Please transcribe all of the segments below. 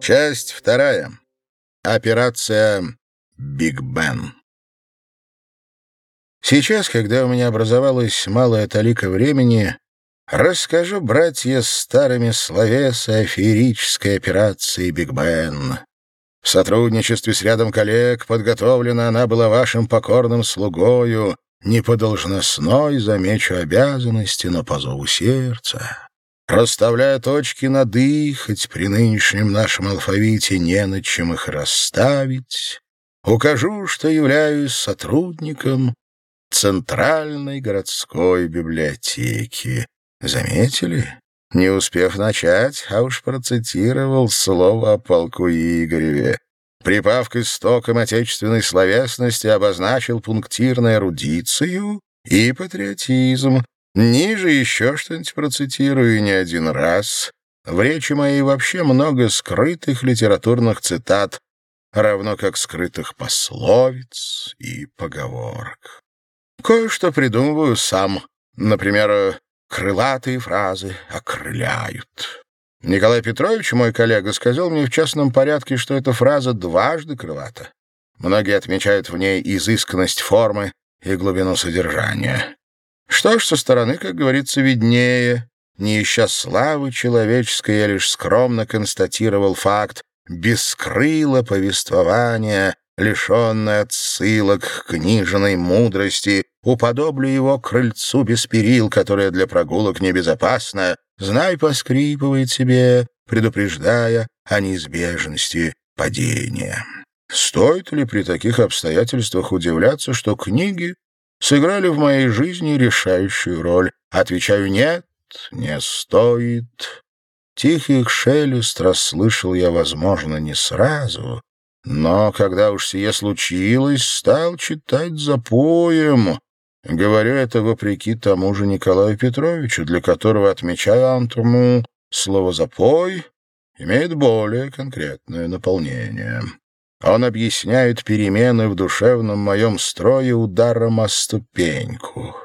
Часть вторая. Операция «Биг Бен». Сейчас, когда у меня образовалась малая толика времени, расскажу, братья, старыми словесы о феерической операции «Биг Бен». В сотрудничестве с рядом коллег подготовлена она была вашим покорным слугою, не по должностной, замечу обязанности, но по зову сердца. Расставляя точки над «и», хоть при нынешнем нашем алфавите не над чем их расставить, укажу, что являюсь сотрудником Центральной городской библиотеки. Заметили? Не успев начать, а уж процитировал слово о полку Игореве. Припав к истокам отечественной словесности, обозначил пунктирную эрудицию и патриотизм, Ниже еще что-нибудь процитирую не один раз. В речи моей вообще много скрытых литературных цитат, равно как скрытых пословиц и поговорок. Кое-что придумываю сам. Например, крылатые фразы окрыляют. Николай Петрович, мой коллега, сказал мне в частном порядке, что эта фраза дважды крылата. Многие отмечают в ней изысканность формы и глубину содержания. Что ж, со стороны, как говорится, виднее. Не ища славы человеческой, я лишь скромно констатировал факт бескрыло повествования, лишенное отсылок к книжной мудрости, уподоблю его крыльцу без перил, которое для прогулок небезопасно, знай, поскрипывает себе, предупреждая о неизбежности падения. Стоит ли при таких обстоятельствах удивляться, что книги сыграли в моей жизни решающую роль. Отвечаю «нет, не стоит». Тихий шелест расслышал я, возможно, не сразу, но когда уж сие случилось, стал читать за поем. Говорю это вопреки тому же Николаю Петровичу, для которого, отмечаю Антому, слово «запой» имеет более конкретное наполнение. Он объясняет перемены в душевном моем строе ударом о ступеньку.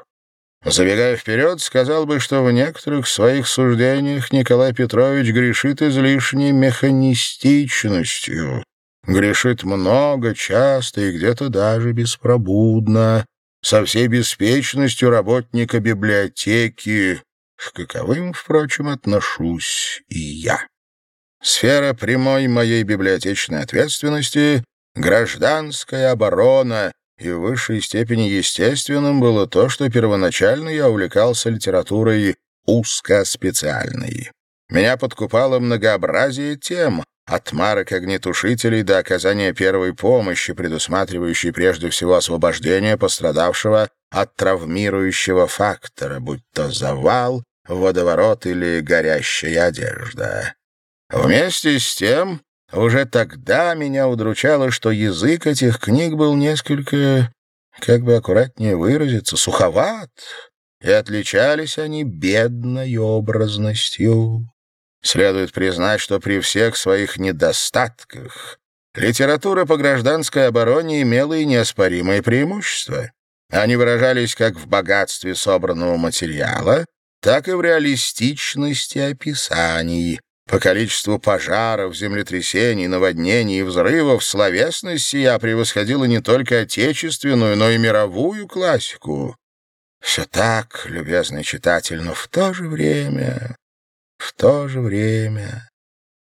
Забегая вперед, сказал бы, что в некоторых своих суждениях Николай Петрович грешит излишней механистичностью. Грешит много, часто и где-то даже беспробудно, со всей беспечностью работника библиотеки, к каковым, впрочем, отношусь и я. Сфера прямой моей библиотечной ответственности — гражданская оборона, и в высшей степени естественным было то, что первоначально я увлекался литературой узкоспециальной. Меня подкупало многообразие тем, от марок огнетушителей до оказания первой помощи, предусматривающей прежде всего освобождение пострадавшего от травмирующего фактора, будь то завал, водоворот или горящая одежда. Вместе с тем, уже тогда меня удручало, что язык этих книг был несколько, как бы аккуратнее выразиться, суховат, и отличались они бедной образностью. Следует признать, что при всех своих недостатках литература по гражданской обороне имела и неоспоримые преимущества. Они выражались как в богатстве собранного материала, так и в реалистичности описаний, по количеству пожаров, землетрясений, наводнений и взрывов словесность сия превосходила не только отечественную, но и мировую классику. Все так, любезный читатель, но в то же время, в то же время,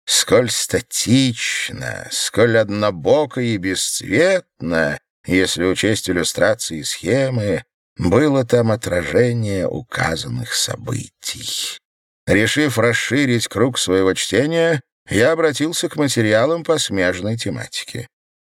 сколь статично, сколь однобоко и бесцветно, если учесть иллюстрации и схемы, было там отражение указанных событий. Решив расширить круг своего чтения, я обратился к материалам по смежной тематике.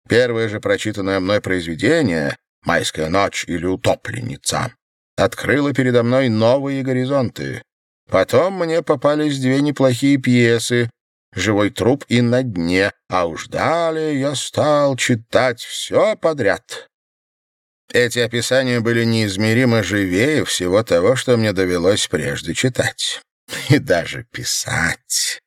Первое же прочитанное мной произведение «Майская ночь» или «Утопленница» открыло передо мной новые горизонты. Потом мне попались две неплохие пьесы «Живой труп» и «На дне», а уж далее я стал читать все подряд. Эти описания были неизмеримо живее всего того, что мне довелось прежде читать и даже писать.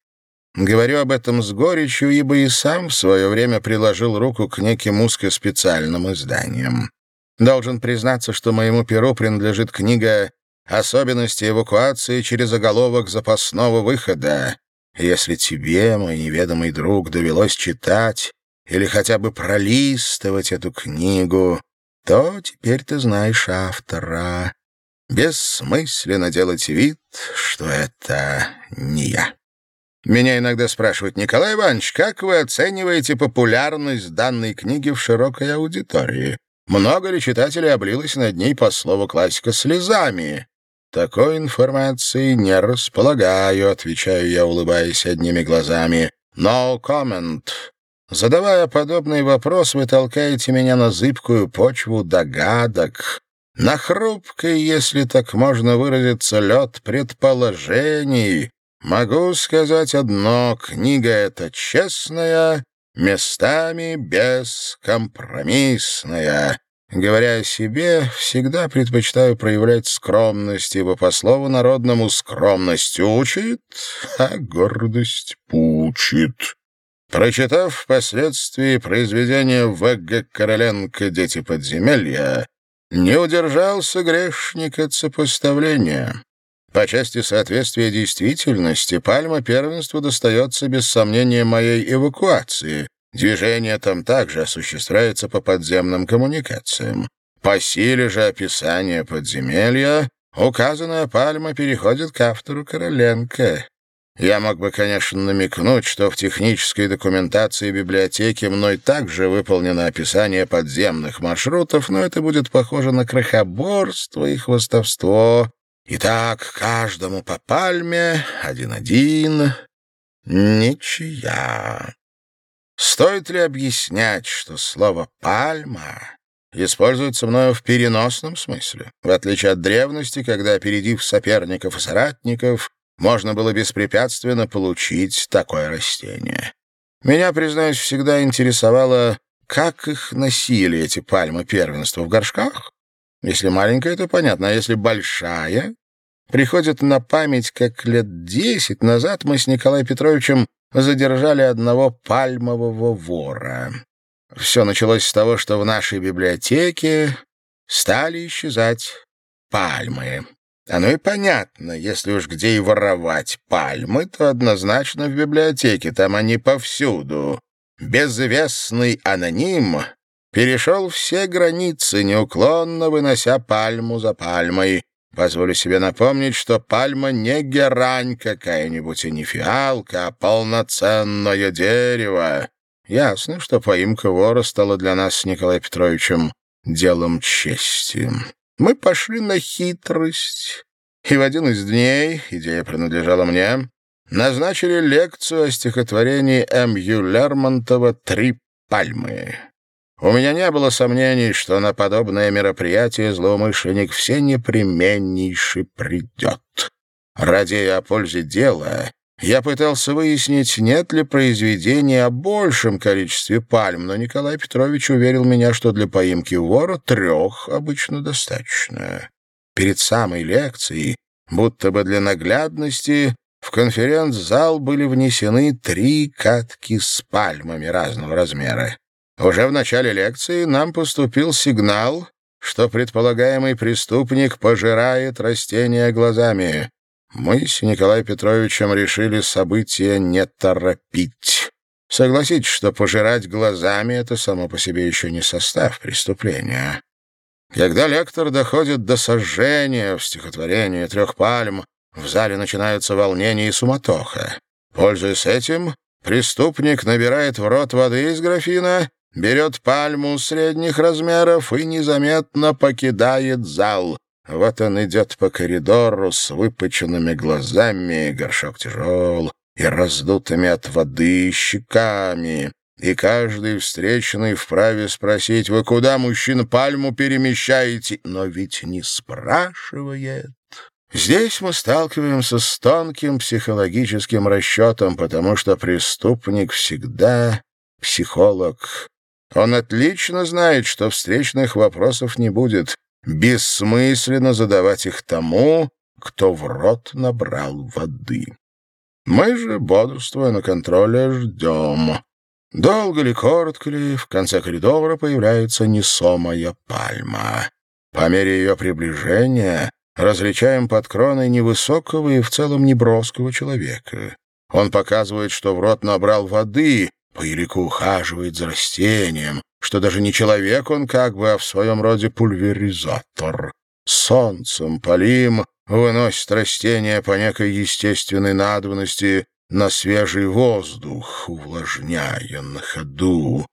Говорю об этом с горечью, ибо и сам в свое время приложил руку к неким узкоспециальным изданиям. Должен признаться, что моему перу принадлежит книга «Особенности эвакуации через оголовок запасного выхода», Если тебе, мой неведомый друг, довелось читать или хотя бы пролистывать эту книгу, то теперь ты знаешь автора. Бессмысленно делать вид, что это не я. Меня иногда спрашивают, Николай Иванович, как вы оцениваете популярность данной книги в широкой аудитории? Много ли читателей облилось над ней, по слову классика, слезами? Такой информации не располагаю, отвечаю я, улыбаясь одними глазами. No comment. Задавая подобный вопрос, вы толкаете меня на зыбкую почву догадок, на хрупкий, если так можно выразиться, лед предположений. Могу сказать одно, книга эта честная, местами бескомпромиссная. Говоря о себе, всегда предпочитаю проявлять скромность, ибо по слову народному скромность учит, а гордость пучит. Прочитав впоследствии произведение В.Г. Короленко «Дети подземелья», не удержался грешник от сопоставления. По части соответствия действительности пальма первенства достается без сомнения моей эвакуации. Движение там также осуществляется по подземным коммуникациям. По силе же описания подземелья указанная пальма переходит к автору Короленко. Я мог бы, конечно, намекнуть, что в технической документации библиотеки мной также выполнено описание подземных маршрутов, но это будет похоже на крохоборство и хвостовство. Итак, каждому по пальме, один-один, ничья. Стоит ли объяснять, что слово «пальма» используется мною в переносном смысле, в отличие от древности, когда, опередив соперников и соратников, можно было беспрепятственно получить такое растение. Меня, признаюсь, всегда интересовало, как их носили, эти пальмы первенства, в горшках? Если маленькая, то понятно, а если большая? Приходит на память, как лет десять назад мы с Николаем Петровичем задержали одного пальмового вора. Все началось с того, что в нашей библиотеке стали исчезать пальмы. Оно и понятно, если уж где и воровать пальмы, то однозначно в библиотеке, там они повсюду. Безвестный аноним перешел все границы, неуклонно вынося пальму за пальмой. Позволю себе напомнить, что пальма не герань какая-нибудь и не фиалка, а полноценное дерево. Ясно, что поимка вора стала для нас с Николаем Петровичем делом чести. Мы пошли на хитрость, и в один из дней, идея принадлежала мне, назначили лекцию о стихотворении М. Ю. Лермонтова «Три пальмы». У меня не было сомнений, что на подобное мероприятие злоумышленник все непременнейше придет. Ради о пользе дела, я пытался выяснить, нет ли произведения о большем количестве пальм, но Николай Петрович уверил меня, что для поимки вора трех обычно достаточно. Перед самой лекцией, будто бы для наглядности, в конференц-зал были внесены три катки с пальмами разного размера. Уже в начале лекции нам поступил сигнал, что предполагаемый преступник пожирает растения глазами. Мы с Николаем Петровичем решили события не торопить. Согласитесь, что пожирать глазами — это само по себе еще не состав преступления. Когда лектор доходит до сожжения в стихотворении «Трех пальм», в зале начинаются волнения и суматоха. Пользуясь этим, преступник набирает в рот воды из графина, берет пальму средних размеров и незаметно покидает зал. Вот он идет по коридору с выпученными глазами, горшок тяжел, и раздутыми от воды щеками. И каждый встречный вправе спросить, «Вы куда, мужчина, пальму перемещаете?» Но ведь не спрашивает. Здесь мы сталкиваемся с тонким психологическим расчетом, потому что преступник всегда психолог. Он отлично знает, что встречных вопросов не будет. Бессмысленно задавать их тому, кто в рот набрал воды. Мы же, бодрствуя на контроле, ждем. Долго ли, коротко ли, в конце коридора появляется несомая пальма. По мере ее приближения различаем под кроной невысокого и в целом неброского человека. Он показывает, что в рот набрал воды, по елику ухаживает за растением, что даже не человек он как бы, а в своем роде пульверизатор. Солнцем полим выносит растения по некой естественной надобности на свежий воздух, увлажняя на ходу.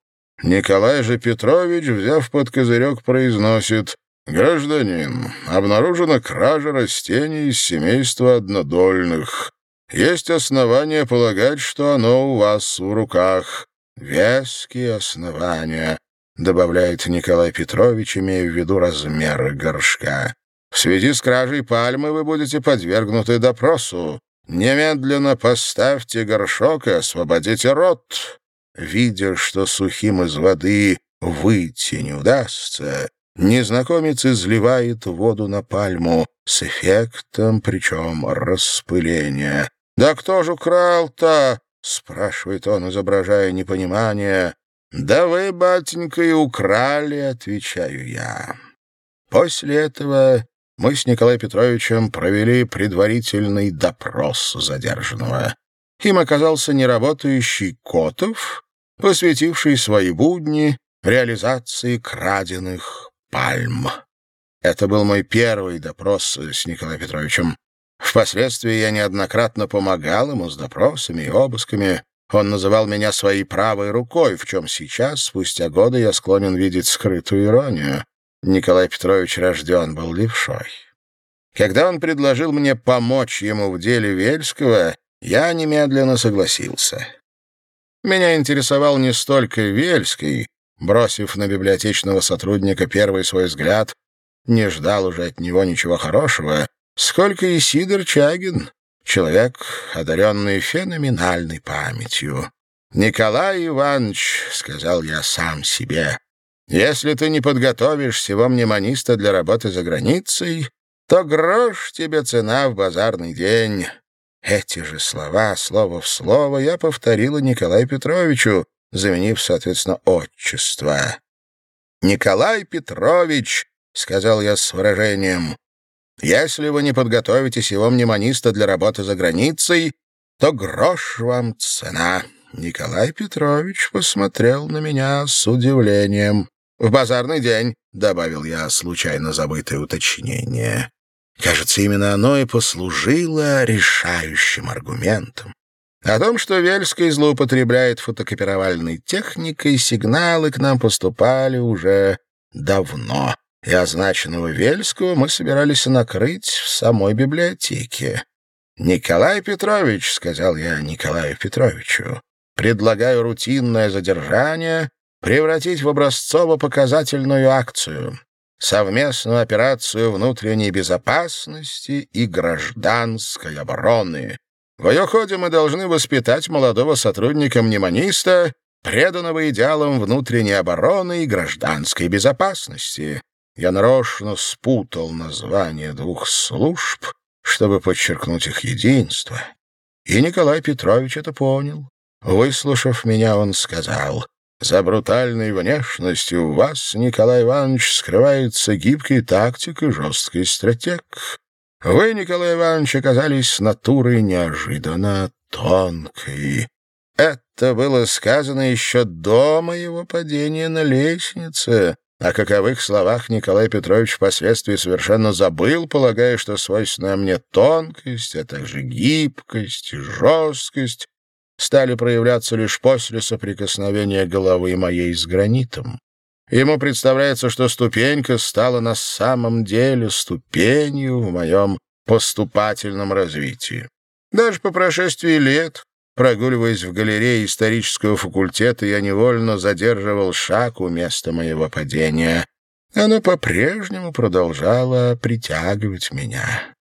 Николай же Петрович, взяв под козырек, произносит «Гражданин, обнаружена кража растений из семейства однодольных. Есть основания полагать, что оно у вас в руках. Веские основания», — добавляет Николай Петрович, имея в виду размеры горшка. «В связи с кражей пальмы вы будете подвергнуты допросу. Немедленно поставьте горшок и освободите рот». Видя, что сухим из воды выйти не удастся, незнакомец изливает воду на пальму с эффектом, причем распыления. «Да кто же украл-то?» — спрашивает он, изображая непонимание. «Да вы, батенька, и украли», — отвечаю я. После этого мы с Николаем Петровичем провели предварительный допрос задержанного. Им оказался неработающий Котов, посвятивший свои будни реализации краденных пальм. Это был мой первый допрос с Николаем Петровичем. Впоследствии я неоднократно помогал ему с допросами и обысками. Он называл меня своей правой рукой, в чем сейчас, спустя годы, я склонен видеть скрытую иронию. Николай Петрович рожден был левшой. Когда он предложил мне помочь ему в деле Вельского, я немедленно согласился. Меня интересовал не столько Вельский, бросив на библиотечного сотрудника первый свой взгляд, не ждал уже от него ничего хорошего, сколько и Сидор Чагин, человек, одаренный феноменальной памятью. «Николай Иванович», — сказал я сам себе, — «если ты не подготовишь всего мнемониста для работы за границей, то грош тебе цена в базарный день». Эти же слова, слово в слово, я повторила Николаю Петровичу, заменив, соответственно, отчество. «Николай Петрович», — сказал я с выражением, — «если вы не подготовите сего мнемониста для работы за границей, то грош вам цена». Николай Петрович посмотрел на меня с удивлением. «В базарный день», — добавил я случайно забытое уточнение. Кажется, именно оно и послужило решающим аргументом. О том, что Вельский злоупотребляет фотокопировальной техникой, сигналы к нам поступали уже давно, и означенного Вельского мы собирались накрыть в самой библиотеке. «Николай Петрович», — сказал я Николаю Петровичу, — «предлагаю рутинное задержание превратить в образцово-показательную акцию совместную операцию внутренней безопасности и гражданской обороны. В ее ходе мы должны воспитать молодого сотрудника-мнемониста, преданного идеалам внутренней обороны и гражданской безопасности. Я нарочно спутал названия двух служб, чтобы подчеркнуть их единство. И Николай Петрович это понял. Выслушав меня, он сказал, за брутальной внешностью у вас, Николай Иванович, скрывается гибкий тактик и жесткий стратег. Вы, Николай Иванович, оказались натурой неожиданно тонкой. Это было сказано еще до моего падения на лестнице. О каковых словах Николай Петрович впоследствии совершенно забыл, полагая, что свойственная мне тонкость, а также гибкость жесткость стали проявляться лишь после соприкосновения головы моей с гранитом. Ему представляется, что ступенька стала на самом деле ступенью в моем поступательном развитии. Даже по прошествии лет, прогуливаясь в галерее исторического факультета, я невольно задерживал шаг у места моего падения. Оно по-прежнему продолжало притягивать меня.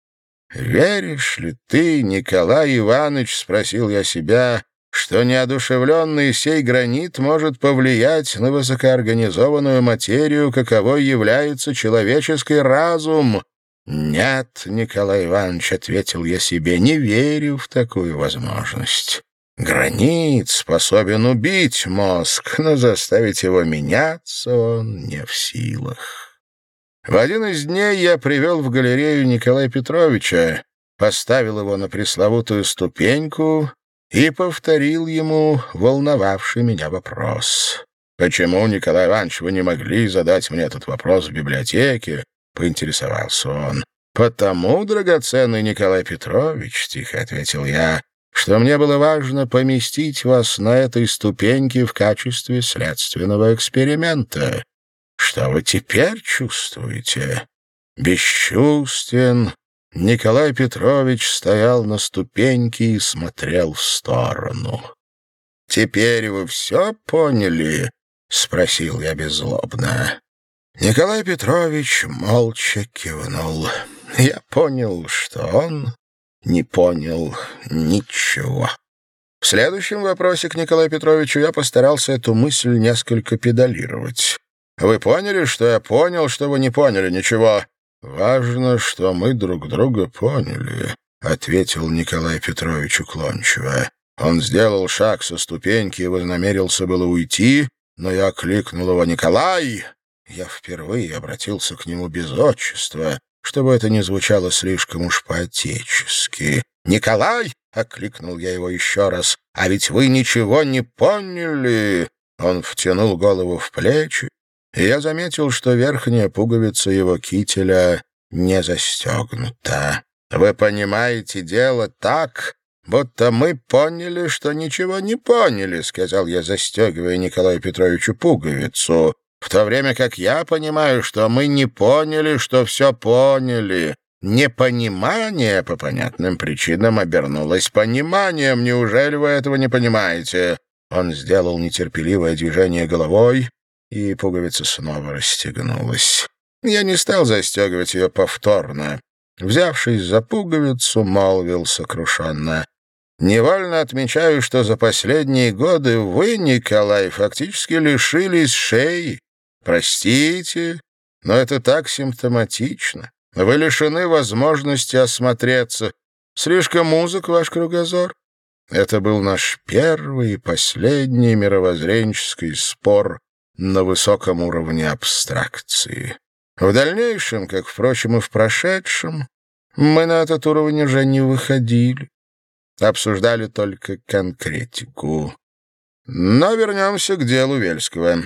«Веришь ли ты, Николай Иванович, — спросил я себя, — что неодушевленный сей гранит может повлиять на высокоорганизованную материю, каковой является человеческий разум?» «Нет, Николай Иванович, — ответил я себе, — не верю в такую возможность. Гранит способен убить мозг, но заставить его меняться он не в силах». В один из дней я привел в галерею Николая Петровича, поставил его на пресловутую ступеньку и повторил ему волновавший меня вопрос. «Почему, Николай Иванович, вы не могли задать мне этот вопрос в библиотеке?» — поинтересовался он. «Потому, драгоценный Николай Петрович», — тихо ответил я, «что мне было важно поместить вас на этой ступеньке в качестве следственного эксперимента. Что вы теперь чувствуете?» Бесчувствен, Николай Петрович стоял на ступеньке и смотрел в сторону. «Теперь вы все поняли?» — спросил я беззлобно. Николай Петрович молча кивнул. Я понял, что он не понял ничего. В следующем вопросе к Николаю Петровичу я постарался эту мысль несколько педалировать. «Вы поняли, что я понял, что вы не поняли ничего?» «Важно, что мы друг друга поняли», — ответил Николай Петрович уклончиво. Он сделал шаг со ступеньки и вознамерился было уйти, но я кликнул его «Николай!» Я впервые обратился к нему без отчества, чтобы это не звучало слишком уж по-отечески. «Николай!» — окликнул я его еще раз. «А ведь вы ничего не поняли!» Он втянул голову в плечи, и я заметил, что верхняя пуговица его кителя не застегнута. «Вы понимаете дело так, будто мы поняли, что ничего не поняли», — сказал я, застегивая Николаю Петровичу пуговицу в то время как я понимаю, что мы не поняли, что все поняли. Непонимание по понятным причинам обернулось пониманием. Неужели вы этого не понимаете?» Он сделал нетерпеливое движение головой, и пуговица снова расстегнулась. Я не стал застегивать ее повторно. Взявшись за пуговицу, молвил сокрушенно. «Невольно отмечаю, что за последние годы вы, Николай, фактически лишились шеи. Простите, но это так симптоматично. Вы лишены возможности осмотреться. Слишком узок ваш кругозор. Это был наш первый и последний мировоззренческий спор на высоком уровне абстракции. В дальнейшем, как, впрочем, и в прошедшем, мы на этот уровень уже не выходили. Обсуждали только конкретику. Но вернемся к делу Вельского.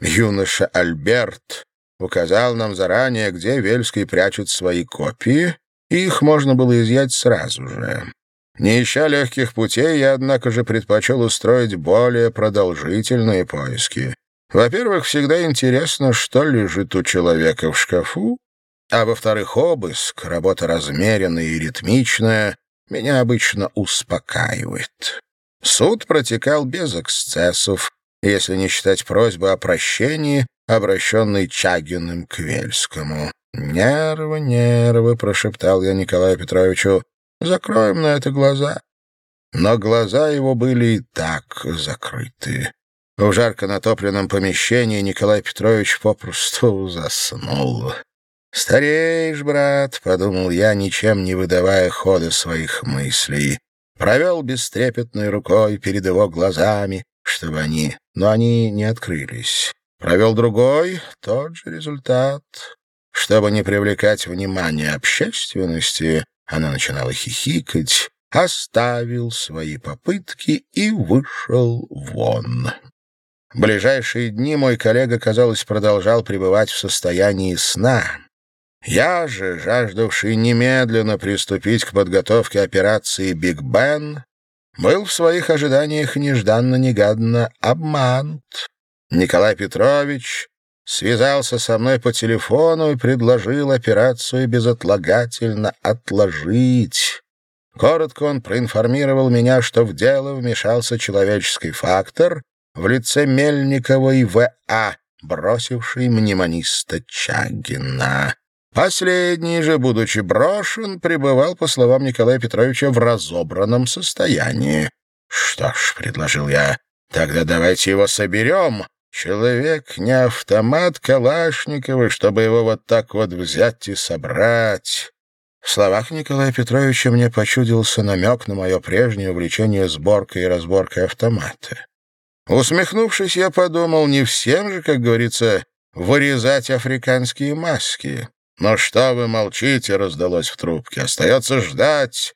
Юноша Альберт указал нам заранее, где Вельский прячет свои копии, и их можно было изъять сразу же. Не ища легких путей, я, однако же, предпочел устроить более продолжительные поиски. Во-первых, всегда интересно, что лежит у человека в шкафу, а во-вторых, обыск, работа размеренная и ритмичная, меня обычно успокаивает. Суд протекал без эксцессов, если не считать просьбы о прощении, обращенной Чагиным к Вельскому. «Нервы, нервы», — прошептал я Николаю Петровичу, — «закроем на это глаза». Но глаза его были и так закрыты. В жарко натопленном помещении Николай Петрович попросту заснул. «Стареешь, брат», — подумал я, ничем не выдавая хода своих мыслей. Провел бестрепетной рукой перед его глазами, чтобы они... Но они не открылись. Провел другой, тот же результат. Чтобы не привлекать внимание общественности, она начинала хихикать, оставил свои попытки и вышел вон. Ближайшие дни мой коллега, казалось, продолжал пребывать в состоянии сна. Я же, жаждавший немедленно приступить к подготовке операции «Биг Бен», был в своих ожиданиях нежданно-негаданно обманут. Николай Петрович связался со мной по телефону и предложил операцию безотлагательно отложить. Коротко он проинформировал меня, что в дело вмешался человеческий фактор в лице Мельникова и В.А., бросивший мнемониста Чагина. Последний же, будучи брошен, пребывал, по словам Николая Петровича, в разобранном состоянии. «Что ж», — предложил я, — «тогда давайте его соберем. Человек не автомат Калашникова, чтобы его вот так вот взять и собрать». В словах Николая Петровича мне почудился намек на мое прежнее увлечение сборкой и разборкой автомата. Усмехнувшись, я подумал, не всем же, как говорится, вырезать африканские маски. «Но что вы молчите?» — раздалось в трубке. «Остается ждать».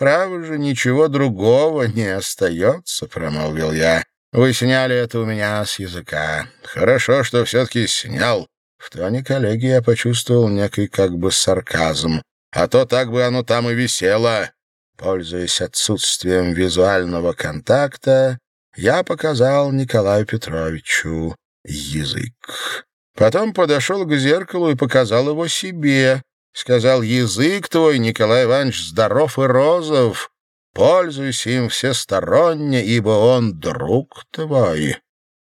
Право же, ничего другого не остается, — промолвил я. Вы сняли это у меня с языка. Хорошо, что все-таки снял. В тоне коллеги я почувствовал некий как бы сарказм. А то так бы оно там и висело. Пользуясь отсутствием визуального контакта, я показал Николаю Петровичу язык. Потом подошел к зеркалу и показал его себе. Сказал, язык твой, Николай Иванович, здоров и розов. Пользуйся им всесторонне, ибо он друг твой.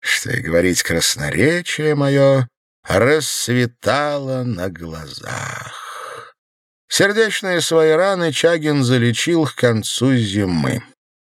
Что и говорить, красноречие мое расцветало на глазах. Сердечные свои раны Чагин залечил к концу зимы.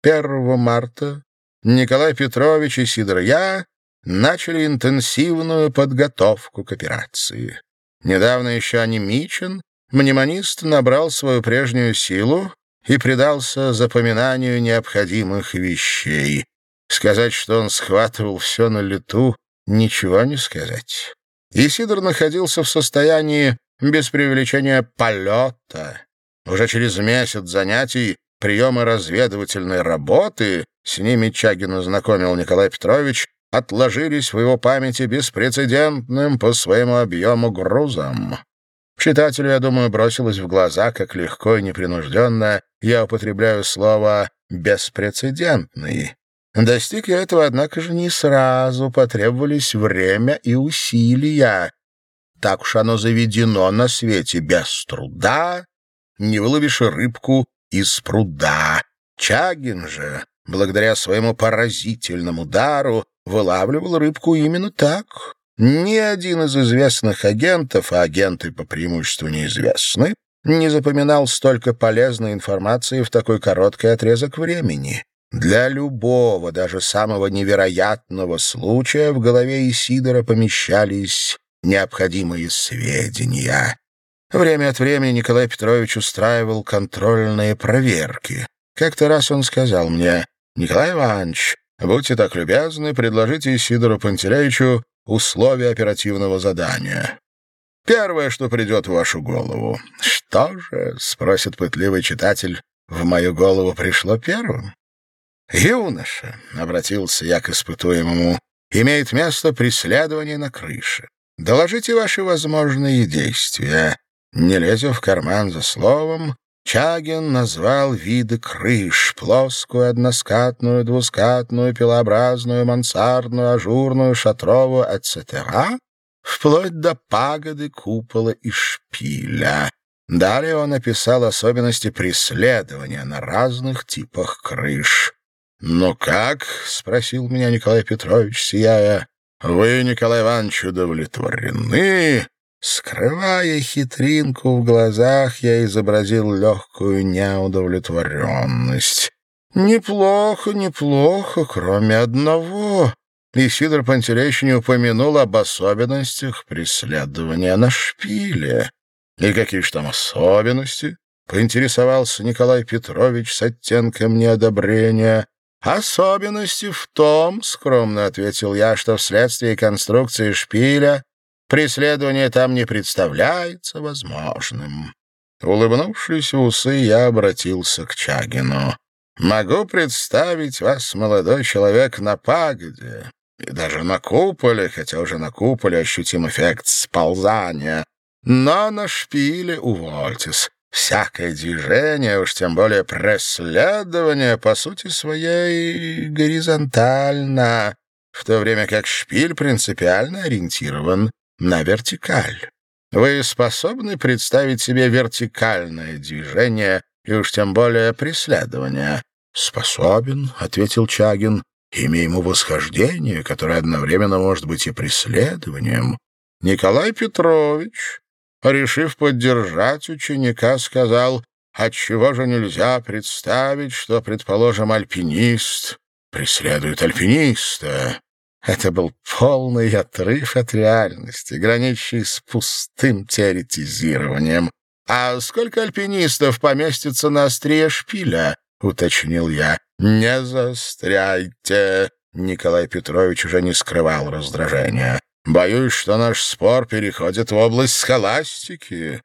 1 марта Николай Петрович и Сидор Я начали интенсивную подготовку к операции. Недавно еще анемичен, мнемонист набрал свою прежнюю силу и предался запоминанию необходимых вещей. Сказать, что он схватывал все на лету, ничего не сказать. Исидор находился в состоянии, без преувеличения, полета. Уже через месяц занятий, приемы разведывательной работы, с ними Чагин знакомил Николай Петрович, отложились в его памяти беспрецедентным по своему объему грузом. Читателю, я думаю, бросилось в глаза, как легко и непринужденно я употребляю слово «беспрецедентный». Достиг я этого, однако же, не сразу, потребовались время и усилия. Так уж оно заведено на свете, без труда не выловишь рыбку из пруда. Чагин же, благодаря своему поразительному дару, вылавливал рыбку именно так. Ни один из известных агентов, а агенты по преимуществу неизвестны, не запоминал столько полезной информации в такой короткий отрезок времени. Для любого, даже самого невероятного случая в голове Исидора помещались необходимые сведения. Время от времени Николай Петрович устраивал контрольные проверки. Как-то раз он сказал мне, «Николай Иванович, Будьте так любезны, предложите Сидору Пантелеичу условия оперативного задания. Первое, что придет в вашу голову. Что же, спросит пытливый читатель, в мою голову пришло первым? Юноша, обратился я к испытуемому, имеет место преследование на крыше. Доложите ваши возможные действия. Не лезя в карман за словом, Чагин назвал виды крыш — плоскую, односкатную, двускатную, пилообразную, мансардную, ажурную, шатровую, etc., вплоть до пагоды, купола и шпиля. Далее он описал особенности преследования на разных типах крыш. «Ну как?» — спросил меня Николай Петрович, сияя. «Вы, Николай Иванович, удовлетворены?» Скрывая хитринку в глазах, я изобразил легкую неудовлетворенность. «Неплохо, неплохо, кроме одного». И Сидор Пантелеич не упомянул об особенностях преследования на шпиле. «И какие же там особенности?» — поинтересовался Николай Петрович с оттенком неодобрения. «Особенности в том, — скромно ответил я, — что вследствие конструкции шпиля Преследование там не представляется возможным. Улыбнувшись в усы, я обратился к Чагину. «Могу представить вас, молодой человек, на пагоде и даже на куполе, хотя уже на куполе ощутим эффект сползания. Но на шпиле увольтесь. Всякое движение, уж тем более преследование, по сути своей горизонтально, в то время как шпиль принципиально ориентирован на вертикаль. Вы способны представить себе вертикальное движение и уж тем более преследование? «Способен», — ответил Чагин, — «имя ему восхождение, которое одновременно может быть и преследованием». Николай Петрович, решив поддержать ученика, сказал, «Отчего же нельзя представить, что, предположим, альпинист преследует альпиниста?» Это был полный отрыв от реальности, граничащий с пустым теоретизированием. «А сколько альпинистов поместится на острие шпиля?» — уточнил я. «Не застряйте!» Николай Петрович уже не скрывал раздражения. «Боюсь, что наш спор переходит в область схоластики».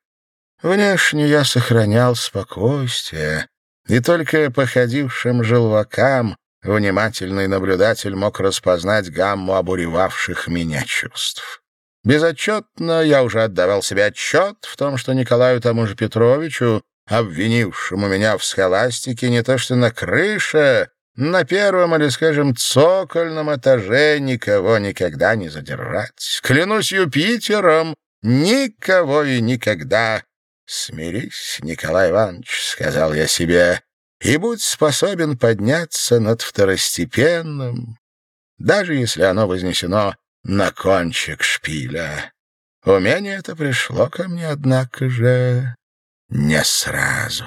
Внешне я сохранял спокойствие, И только походившим желвакам внимательный наблюдатель мог распознать гамму обуревавших меня чувств. Безотчетно я уже отдавал себе отчет в том, что Николаю тому же Петровичу, обвинившему меня в схоластике, не то что на крыше, на первом или, скажем, цокольном этаже никого никогда не задержать. Клянусь Юпитером, никого и никогда. «Смирись, Николай Иванович», — сказал я себе, — «и будь способен подняться над второстепенным, даже если оно вознесено на кончик шпиля. Умение это пришло ко мне, однако же, не сразу».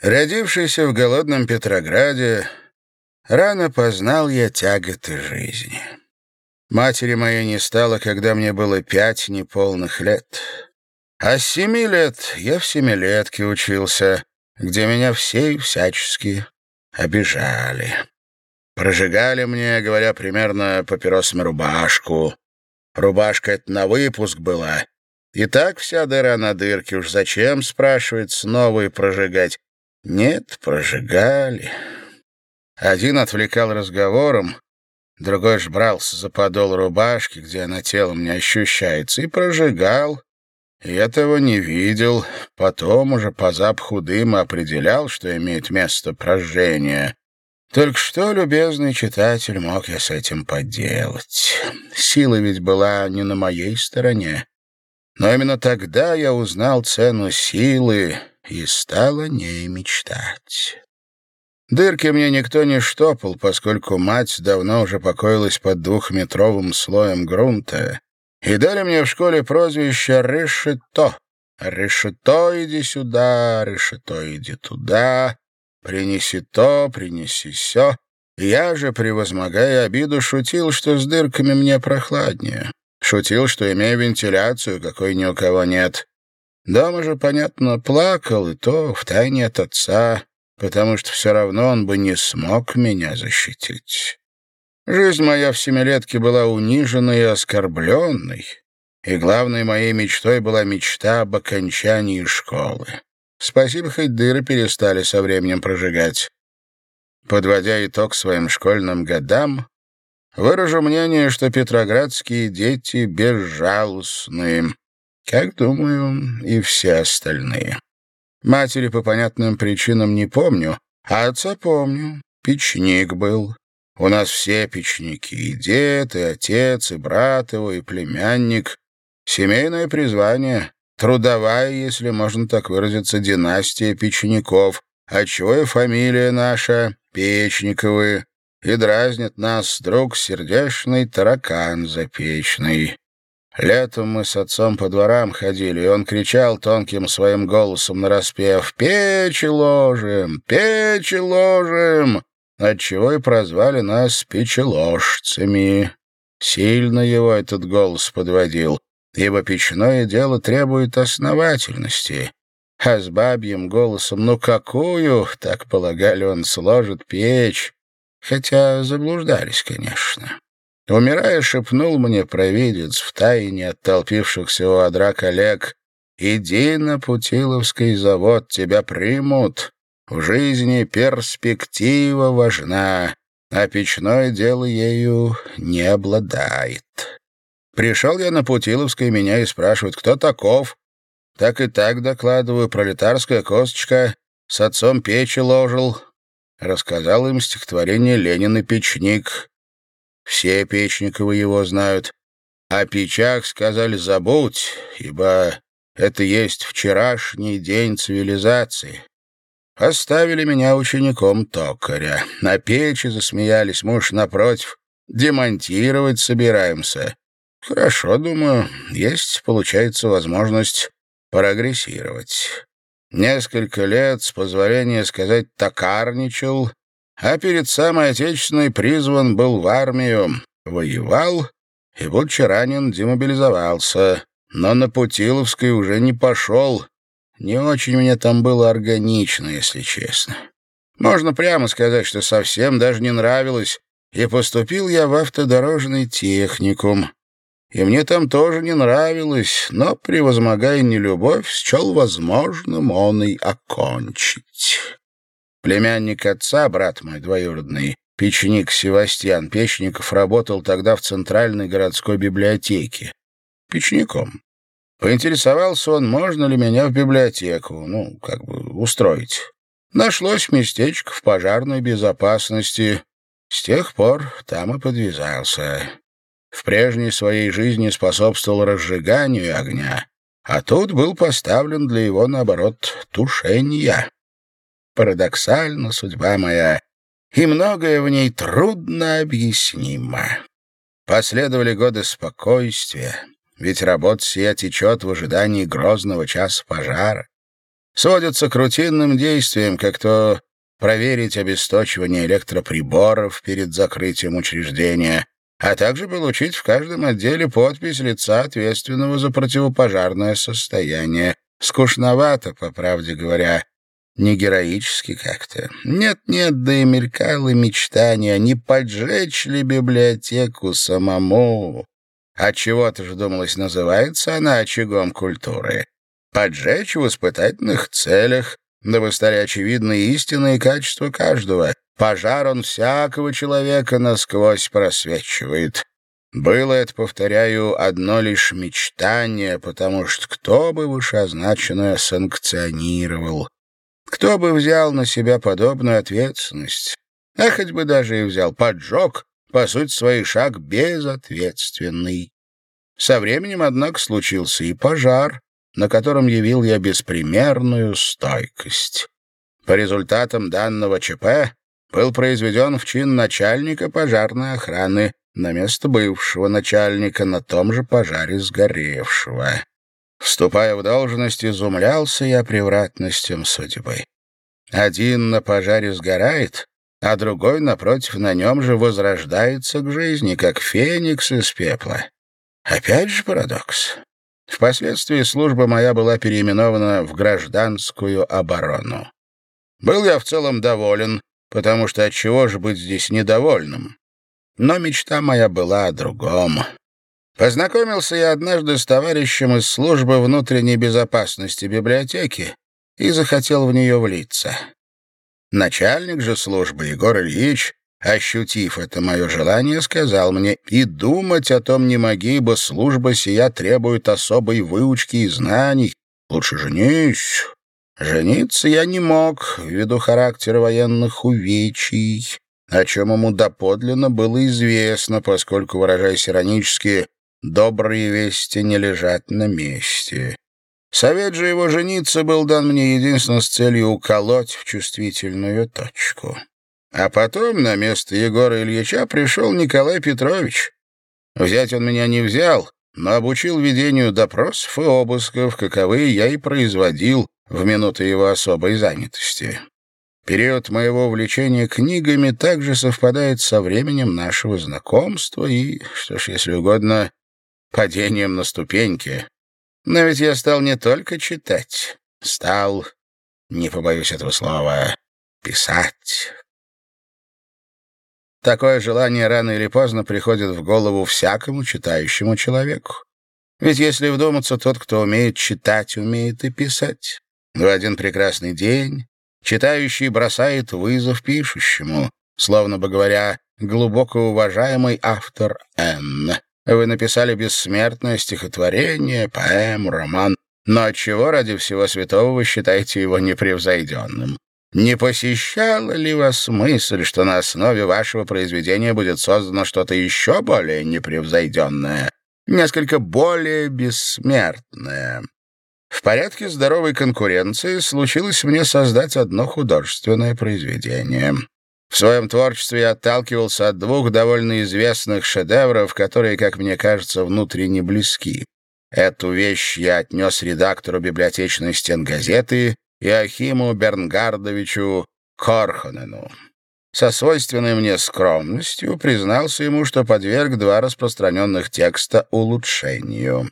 Родившийся в голодном Петрограде, рано познал я тяготы жизни. Матери моей не стало, когда мне было пять неполных лет. А с семи лет я в семилетке учился, где меня все и всячески обижали. Прожигали мне, говоря примерно папиросами рубашку. Рубашка это на выпуск была. И так вся дыра на дырке. Уж зачем, спрашивается, новые прожигать? Нет, прожигали. Один отвлекал разговором, другой ж брался за подол рубашки, где она телом не ощущается, и прожигал. Я того не видел, потом уже по запаху дыма определял, что имеет место прожжение. Только что, любезный читатель, мог я с этим поделать? Сила ведь была не на моей стороне. Но именно тогда я узнал цену силы и стал о ней мечтать. Дырки мне никто не штопал, поскольку мать давно уже покоилась под двухметровым слоем грунта, и дали мне в школе прозвище «Решето». «Решето, иди сюда, решето, иди туда, принеси то, принеси сё». Я же, превозмогая обиду, шутил, что с дырками мне прохладнее. Шутил, что имею вентиляцию, какой ни у кого нет. Дома же, понятно, плакал, и то втайне от отца, потому что все равно он бы не смог меня защитить. Жизнь моя в семилетке была униженной и оскорбленной, и главной моей мечтой была мечта об окончании школы. Спасибо, хоть дыры перестали со временем прожигать. Подводя итог своим школьным годам, выражу мнение, что петроградские дети безжалостные, как, думаю, и все остальные. Матери по понятным причинам не помню, а отца помню. Печник был. У нас все печники, и дед, и отец, и брат его, и племянник. Семейное призвание, трудовая, если можно так выразиться, династия печников, отчего и фамилия наша Печниковы, и дразнит нас друг сердечный таракан запечный. Летом мы с отцом по дворам ходили, и он кричал тонким своим голосом нараспев «Печи ложим! Печи ложим!» Отчего и прозвали нас печеложцами. Сильно его этот голос подводил, ибо печное дело требует основательности. А с бабьим голосом «ну какую?» — так полагали, он сложит печь. Хотя заблуждались, конечно. Умирая, шепнул мне провидец в тайне от толпившихся у одра коллег «Иди на Путиловский завод, тебя примут, в жизни перспектива важна, а печное дело ею не обладает. Пришел я на Путиловское, меня и спрашивают, кто таков. Так и так докладываю, пролетарская косточка, с отцом печи ложил. Рассказал им стихотворение «Ленин и печник». Все Печниковы его знают. О печах сказали «забудь», ибо это есть вчерашний день цивилизации. Оставили меня учеником токаря. На печи засмеялись, муж напротив. Демонтировать собираемся. Хорошо, думаю, есть, получается, возможность прогрессировать. Несколько лет, с позволения сказать, токарничал, а перед самой отечественной призван был в армию, воевал и, будучи ранен, демобилизовался, но на Путиловской уже не пошел, не очень мне там было органично, если честно. Можно прямо сказать, что совсем даже не нравилось, и поступил я в автодорожный техникум. и мне там тоже не нравилось, но, превозмогая нелюбовь, счел возможным он и окончить. Племянник отца, брат мой двоюродный, печник Севастьян Печников, работал тогда в Центральной городской библиотеке. Печником. Поинтересовался он, можно ли меня в библиотеку, ну, как бы, устроить. Нашлось местечко в пожарной безопасности. С тех пор там и подвязался. В прежней своей жизни способствовал разжиганию огня, а тут был поставлен для его, наоборот, тушения. Парадоксально судьба моя, и многое в ней трудно объяснимо. Последовали годы спокойствия, ведь работа сия течет в ожидании грозного часа пожара. Сводится к рутинным действиям, как то проверить обесточивание электроприборов перед закрытием учреждения, а также получить в каждом отделе подпись лица, ответственного за противопожарное состояние. Скучновато, по правде говоря, не героически как-то. Нет-нет, да и мелькало мечтание, не поджечь ли библиотеку самому. Отчего-то же, думалось, называется она очагом культуры. Поджечь в испытательных целях, дабы стали очевидны истинные качества каждого. Пожар он всякого человека насквозь просвечивает. Было это, повторяю, одно лишь мечтание, потому что кто бы вышеозначенное санкционировал? Кто бы взял на себя подобную ответственность? А хоть бы даже и взял поджог, по сути, свой шаг безответственный. Со временем, однако, случился и пожар, на котором явил я беспримерную стойкость. По результатам данного ЧП был произведен в чин начальника пожарной охраны на место бывшего начальника на том же пожаре сгоревшего. Вступая в должность, изумлялся я превратностям судьбы. Один на пожаре сгорает, а другой, напротив, на нем же возрождается к жизни, как феникс из пепла. Опять же парадокс. Впоследствии служба моя была переименована в гражданскую оборону. Был я в целом доволен, потому что от чего же быть здесь недовольным? Но мечта моя была о другом. Познакомился я однажды с товарищем из службы внутренней безопасности библиотеки и захотел в нее влиться. Начальник же службы Егор Ильич, ощутив это мое желание, сказал мне, «И думать о том не моги, ибо служба сия требует особой выучки и знаний. Лучше женись». Жениться я не мог, ввиду характера военных увечий, о чем ему доподлинно было известно, поскольку, выражаясь иронически, «добрые вести не лежат на месте». Совет же его жениться был дан мне единственно с целью уколоть в чувствительную точку. А потом на место Егора Ильича пришел Николай Петрович. Взять он меня не взял, но обучил ведению допросов и обысков, каковые я и производил в минуты его особой занятости. Период моего увлечения книгами также совпадает со временем нашего знакомства и, что ж, если угодно, падением на ступеньки. Но ведь я стал не только читать, стал, не побоюсь этого слова, писать. Такое желание рано или поздно приходит в голову всякому читающему человеку. Ведь если вдуматься, тот, кто умеет читать, умеет и писать. В один прекрасный день читающий бросает вызов пишущему, словно бы говоря, глубоко уважаемый автор Н. Вы написали бессмертное стихотворение, поэму, роман. Но отчего ради всего святого вы считаете его непревзойденным? Не посещала ли вас мысль, что на основе вашего произведения будет создано что-то еще более непревзойденное, несколько более бессмертное? В порядке здоровой конкуренции случилось мне создать одно художественное произведение. В своем творчестве я отталкивался от двух довольно известных шедевров, которые, как мне кажется, внутренне близки. Эту вещь я отнес редактору библиотечной стенгазеты Иохиму Бернгардовичу Корхонену. Со свойственной мне скромностью признался ему, что подверг два распространенных текста улучшению.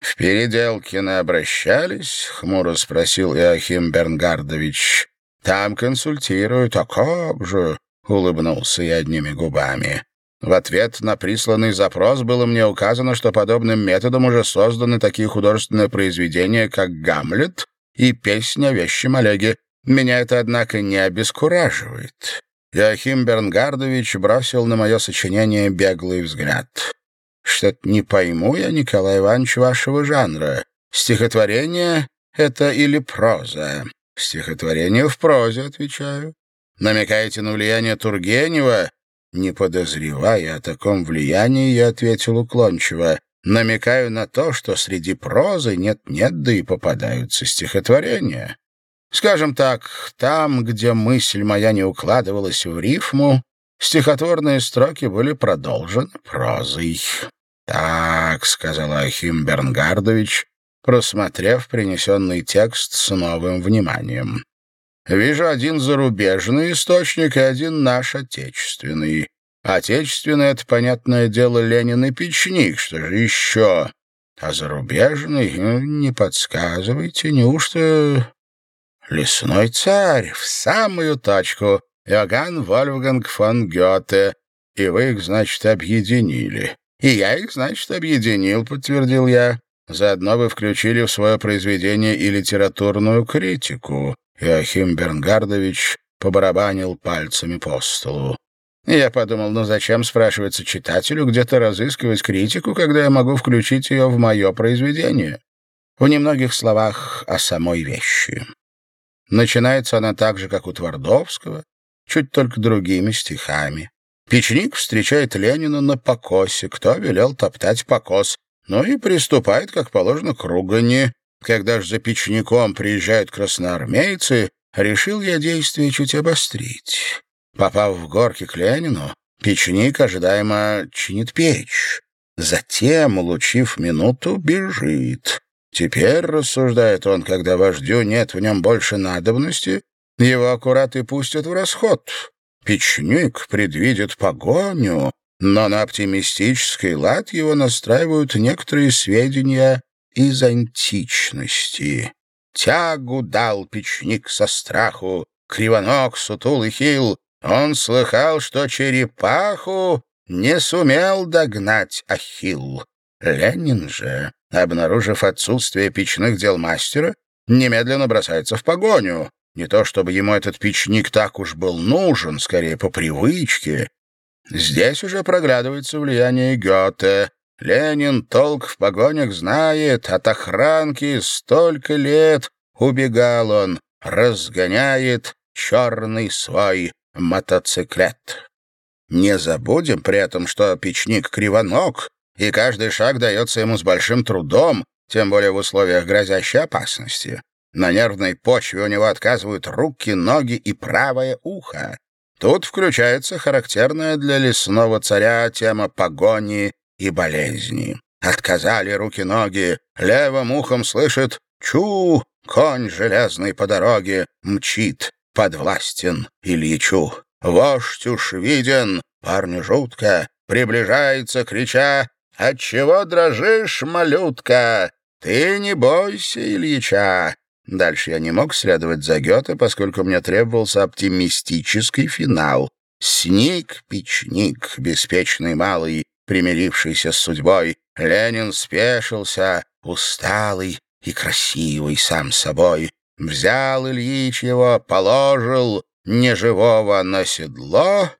«В переделке на обращались?» — хмуро спросил Иохим Бернгардович. Там консультируют, а как же?» — улыбнулся я одними губами. В ответ на присланный запрос было мне указано, что подобным методом уже созданы такие художественные произведения, как «Гамлет» и «Песня о вещем Олеге». Меня это, однако, не обескураживает. Иохим Бернгардович бросил на мое сочинение беглый взгляд. «Что-то не пойму я, Николай Иванович, вашего жанра. Стихотворение — это или проза?» «Стихотворение в прозе», — отвечаю. «Намекаете на влияние Тургенева?» Не подозревая о таком влиянии, я ответил уклончиво. Намекаю на то, что среди прозы нет-нет, да и попадаются стихотворения. Скажем так, там, где мысль моя не укладывалась в рифму, стихотворные строки были продолжены прозой. «Так», — сказал Ахим Бернгардович, просмотрев принесенный текст с новым вниманием. Вижу один зарубежный источник и один наш отечественный. Отечественный — это, понятное дело, Ленин и Печник, что же еще? А зарубежный? Ну, не подсказывайте, неужто... Лесной царь, в самую точку. Иоганн Вольфганг фон Гёте. И вы их, значит, объединили. И я их, значит, объединил, подтвердил я. Заодно вы включили в свое произведение и литературную критику. Иохим Бернгардович побарабанил пальцами по столу. Я подумал, ну зачем, спрашивается читателю, где-то разыскивать критику, когда я могу включить ее в мое произведение? В немногих словах о самой вещи. Начинается она так же, как у Твардовского, чуть только другими стихами. Печник встречает Ленина на покосе, кто велел топтать покос, ну и приступает, как положено, к ругани. Когда ж за печником приезжают красноармейцы, решил я действие чуть обострить. Попав в горки к Ленину, печник ожидаемо чинит печь. Затем, улучив минуту, бежит. Теперь, рассуждает он, когда вождю нет в нем больше надобности, его аккурат и пустят в расход. Печник предвидит погоню, но на оптимистический лад его настраивают некоторые сведения из античности. Тягу дал печник со страху, кривоног, сутулый хил. Он слыхал, что черепаху не сумел догнать Ахилл. Ленин же, обнаружив отсутствие печных дел мастера, немедленно бросается в погоню. Не то чтобы ему этот печник так уж был нужен, скорее по привычке. Здесь уже проглядывается влияние Гёте, Ленин толк в погонях знает, от охранки столько лет убегал он, разгоняет черный свой мотоциклет. Не забудем при этом, что печник кривоног, и каждый шаг дается ему с большим трудом, тем более в условиях грозящей опасности. На нервной почве у него отказывают руки, ноги и правое ухо. Тут включается характерная для лесного царя тема погони и болезни. Отказали руки-ноги, левым ухом слышит «Чу!» Конь железный по дороге мчит, подвластен Ильичу. Вождь уж виден, парню жутко, приближается, крича «Отчего дрожишь, малютка? Ты не бойся Ильича!» Дальше я не мог следовать за Гёте, поскольку мне требовался оптимистический финал. Сник-печник, беспечный малый, примирившийся с судьбой, Ленин спешился, усталый и красивый сам собой. Взял Ильич его, положил неживого на седло,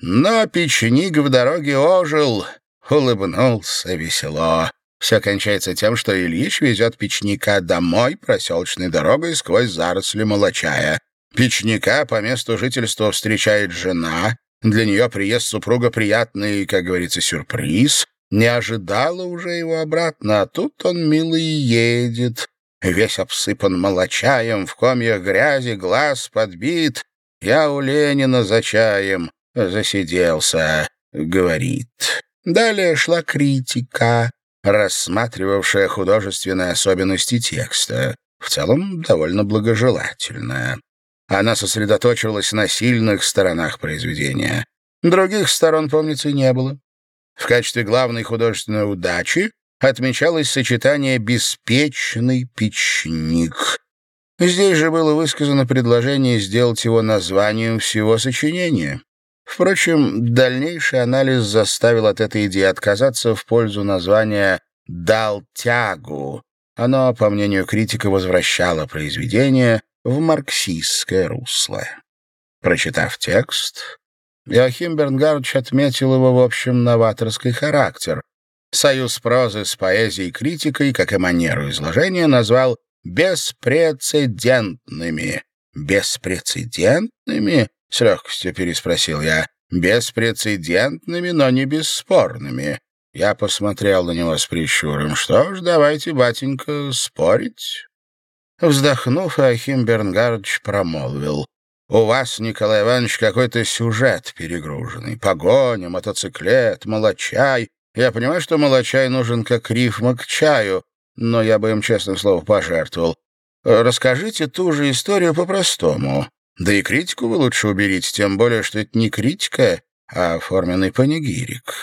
но печник в дороге ожил, улыбнулся весело. Все кончается тем, что Ильич везет печника домой проселочной дорогой сквозь заросли молочая. Печника по месту жительства встречает жена, для нее приезд супруга приятный, как говорится, сюрприз. Не ожидала уже его обратно, а тут он, милый, едет. Весь обсыпан молочаем, в комьях грязи, глаз подбит. Я у Ленина за чаем засиделся, говорит. Далее шла критика, рассматривавшая художественные особенности текста, в целом довольно благожелательная. Она сосредоточилась на сильных сторонах произведения. Других сторон, помнится, не было. В качестве главной художественной удачи отмечалось сочетание «беспечный печник». Здесь же было высказано предложение сделать его названием всего сочинения. Впрочем, дальнейший анализ заставил от этой идеи отказаться в пользу названия «дал тягу». Оно, по мнению критика, возвращало произведение в марксистское русло. Прочитав текст, Иохим Бернгардович отметил его, в общем, новаторский характер. Союз прозы с поэзией и критикой, как и манеру изложения, назвал «беспрецедентными». «Беспрецедентными?» — с легкостью переспросил я. «Беспрецедентными, но не бесспорными». Я посмотрел на него с прищуром. «Что ж, давайте, батенька, спорить». Вздохнув, Ахим Бернгардович промолвил. «У вас, Николай Иванович, какой-то сюжет перегруженный. Погоня, мотоциклет, молочай. Я понимаю, что молочай нужен как рифма к чаю, но я бы им, честное слово, пожертвовал. Расскажите ту же историю по-простому. Да и критику вы лучше уберите, тем более, что это не критика, а оформленный панигирик.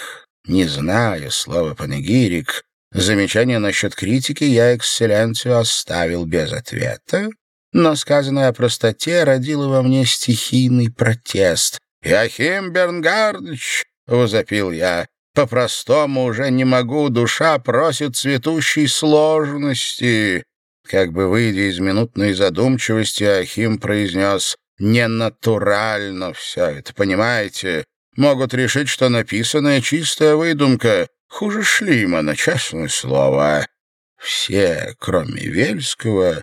Не зная слова «панигирик», замечание насчет критики я эксцелленцию оставил без ответа, но сказанное о простоте родило во мне стихийный протест. «Яхим Бернгардович!» — возопил я. «По-простому уже не могу, душа просит цветущей сложности». Как бы выйдя из минутной задумчивости, Ахим произнес «Ненатурально все это, понимаете? Могут решить, что написанная чистая выдумка. Хуже Шлимана, честное слово». Все, кроме Вельского,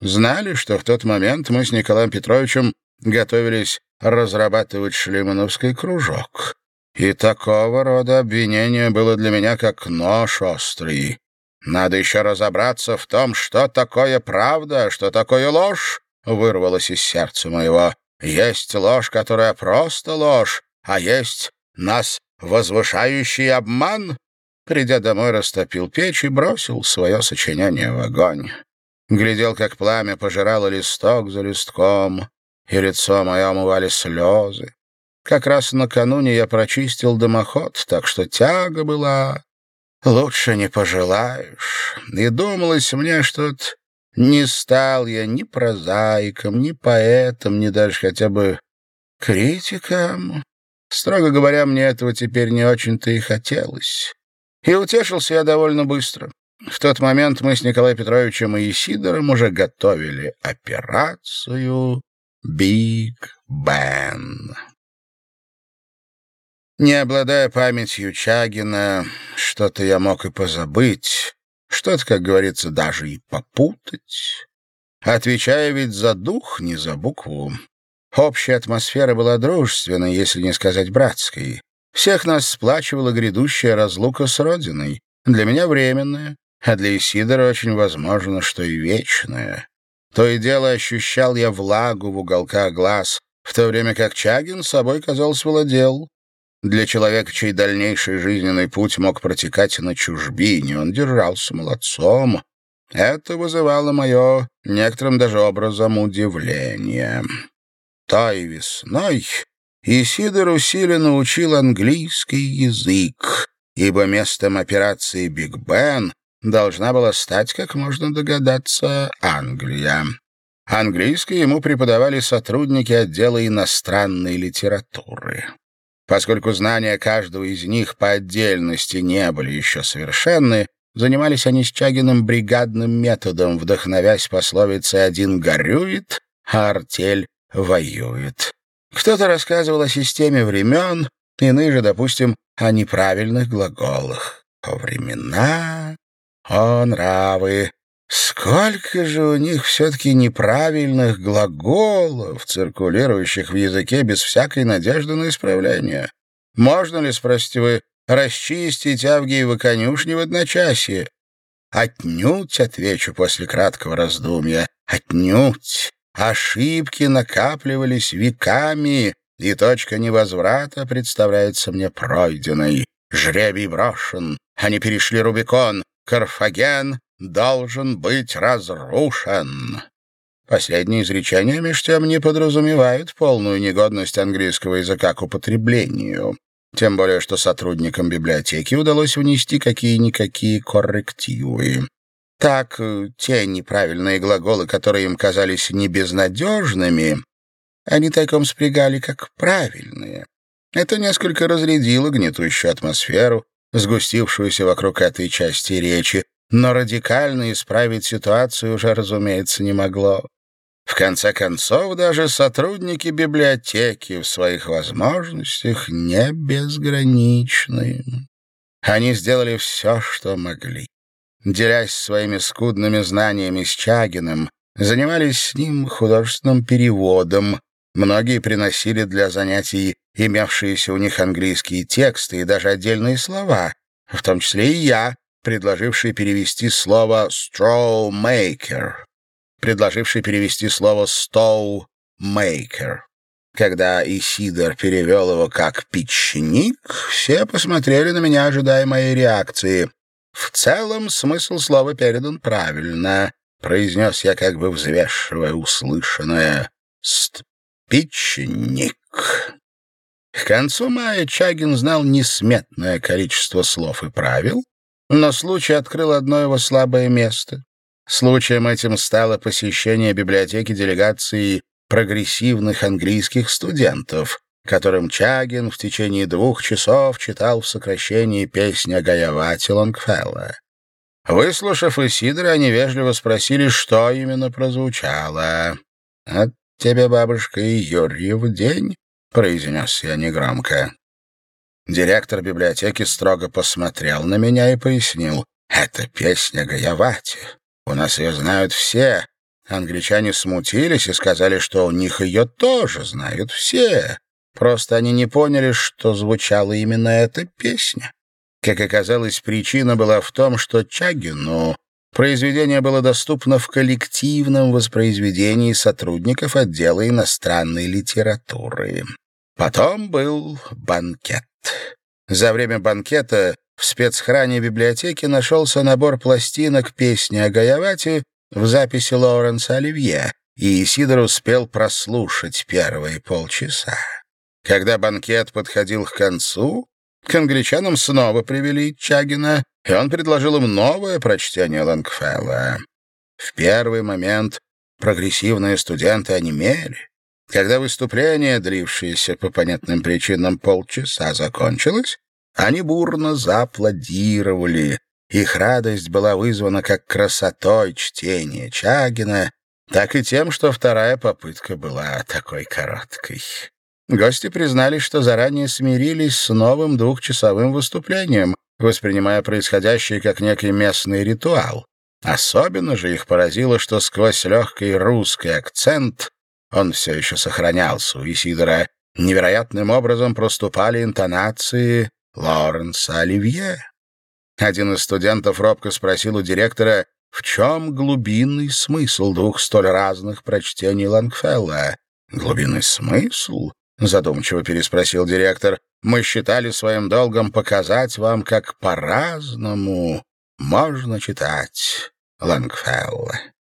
знали, что в тот момент мы с Николаем Петровичем готовились разрабатывать шлимановский кружок. И такого рода обвинение было для меня как нож острый. Надо еще разобраться в том, что такое правда, что такое ложь, вырвалось из сердца моего. Есть ложь, которая просто ложь, а есть нас возвышающий обман. Придя домой, растопил печь и бросил свое сочинение в огонь. Глядел, как пламя пожирало листок за листком, и лицо мое омывали слезы. Как раз накануне я прочистил дымоход, так что тяга была... Лучше не пожелаешь. И думалось мне, что не стал я ни прозаиком, ни поэтом, ни даже хотя бы критиком. Строго говоря, мне этого теперь не очень-то и хотелось. И утешился я довольно быстро. В тот момент мы с Николаем Петровичем и Исидором уже готовили операцию «Биг Бен». Не обладая памятью Чагина, что-то я мог и позабыть, что-то, как говорится, даже и попутать. Отвечая ведь за дух, не за букву. Общая атмосфера была дружественной, если не сказать братской. Всех нас сплачивала грядущая разлука с родиной. Для меня временная, а для Исидора очень возможно, что и вечная. То и дело ощущал я влагу в уголках глаз, в то время как Чагин собой, казалось, владел. Для человека, чей дальнейший жизненный путь мог протекать на чужбине, он держался молодцом. Это вызывало мое, некоторым даже образом, удивление. Той весной Исидор усиленно учил английский язык, ибо местом операции «Биг Бен» должна была стать, как можно догадаться, Англия. Английский ему преподавали сотрудники отдела иностранной литературы. Поскольку знания каждого из них по отдельности не были еще совершенны, занимались они с Чагиным бригадным методом, вдохновясь пословицей «один горюет, а артель воюет». Кто-то рассказывал о системе времен, иные же, допустим, о неправильных глаголах. О времена, о нравы. Сколько же у них все-таки неправильных глаголов, циркулирующих в языке без всякой надежды на исправление. Можно ли, спросите вы, расчистить Авгиевы конюшни в одночасье? Отнюдь, отвечу после краткого раздумья, отнюдь. Ошибки накапливались веками, и точка невозврата представляется мне пройденной. Жребий брошен, они перешли Рубикон, Карфаген должен быть разрушен. Последние изречения, меж тем, не подразумевают полную негодность английского языка к употреблению. Тем более, что сотрудникам библиотеки удалось внести какие-никакие коррективы. Так, те неправильные глаголы, которые им казались небезнадежными, они тайком спрягали как правильные. Это несколько разрядило гнетущую атмосферу, сгустившуюся вокруг этой части речи, но радикально исправить ситуацию уже, разумеется, не могло. В конце концов, даже сотрудники библиотеки в своих возможностях не безграничны. Они сделали все, что могли. Делясь своими скудными знаниями с Чагиным, занимались с ним художественным переводом. Многие приносили для занятий имевшиеся у них английские тексты и даже отдельные слова, в том числе и я, предложивший перевести слово «straw maker», предложивший перевести слово «stow maker». Когда Исидор перевел его как «печник», все посмотрели на меня, ожидая моей реакции. В целом смысл слова передан правильно, произнес я, как бы взвешивая услышанное. «Спичник». К концу мая Чагин знал несметное количество слов и правил, но случай открыл одно его слабое место. Случаем этим стало посещение библиотеки делегации прогрессивных английских студентов, которым Чагин в течение двух часов читал в сокращении песни о Гаявате Лонгфелла. Выслушав Исидора, они вежливо спросили, что именно прозвучало. «От тебя, бабушка, и Юрьев день», — произнес я негромко. Директор библиотеки строго посмотрел на меня и пояснил. «Это песня Гаявати. У нас ее знают все. Англичане смутились и сказали, что у них ее тоже знают все. Просто они не поняли, что звучала именно эта песня. Как оказалось, причина была в том, что Чагину произведение было доступно в коллективном воспроизведении сотрудников отдела иностранной литературы. Потом был банкет. За время банкета в спецхране библиотеки нашелся набор пластинок песни о Гаявате в записи Лоуренса Оливье, и Исидор успел прослушать первые полчаса. Когда банкет подходил к концу, к англичанам снова привели Чагина, и он предложил им новое прочтение Лангфелла. В первый момент прогрессивные студенты онемели. Когда выступление, длившееся по понятным причинам полчаса, закончилось, они бурно зааплодировали. Их радость была вызвана как красотой чтения Чагина, так и тем, что вторая попытка была такой короткой. Гости признали, что заранее смирились с новым двухчасовым выступлением, воспринимая происходящее как некий местный ритуал. Особенно же их поразило, что сквозь легкий русский акцент он все еще сохранялся у Исидора. Невероятным образом проступали интонации Лоренса Оливье. Один из студентов робко спросил у директора, в чем глубинный смысл двух столь разных прочтений Лангфелла. «Глубинный смысл?» — задумчиво переспросил директор. «Мы считали своим долгом показать вам, как по-разному можно читать Лангфелла».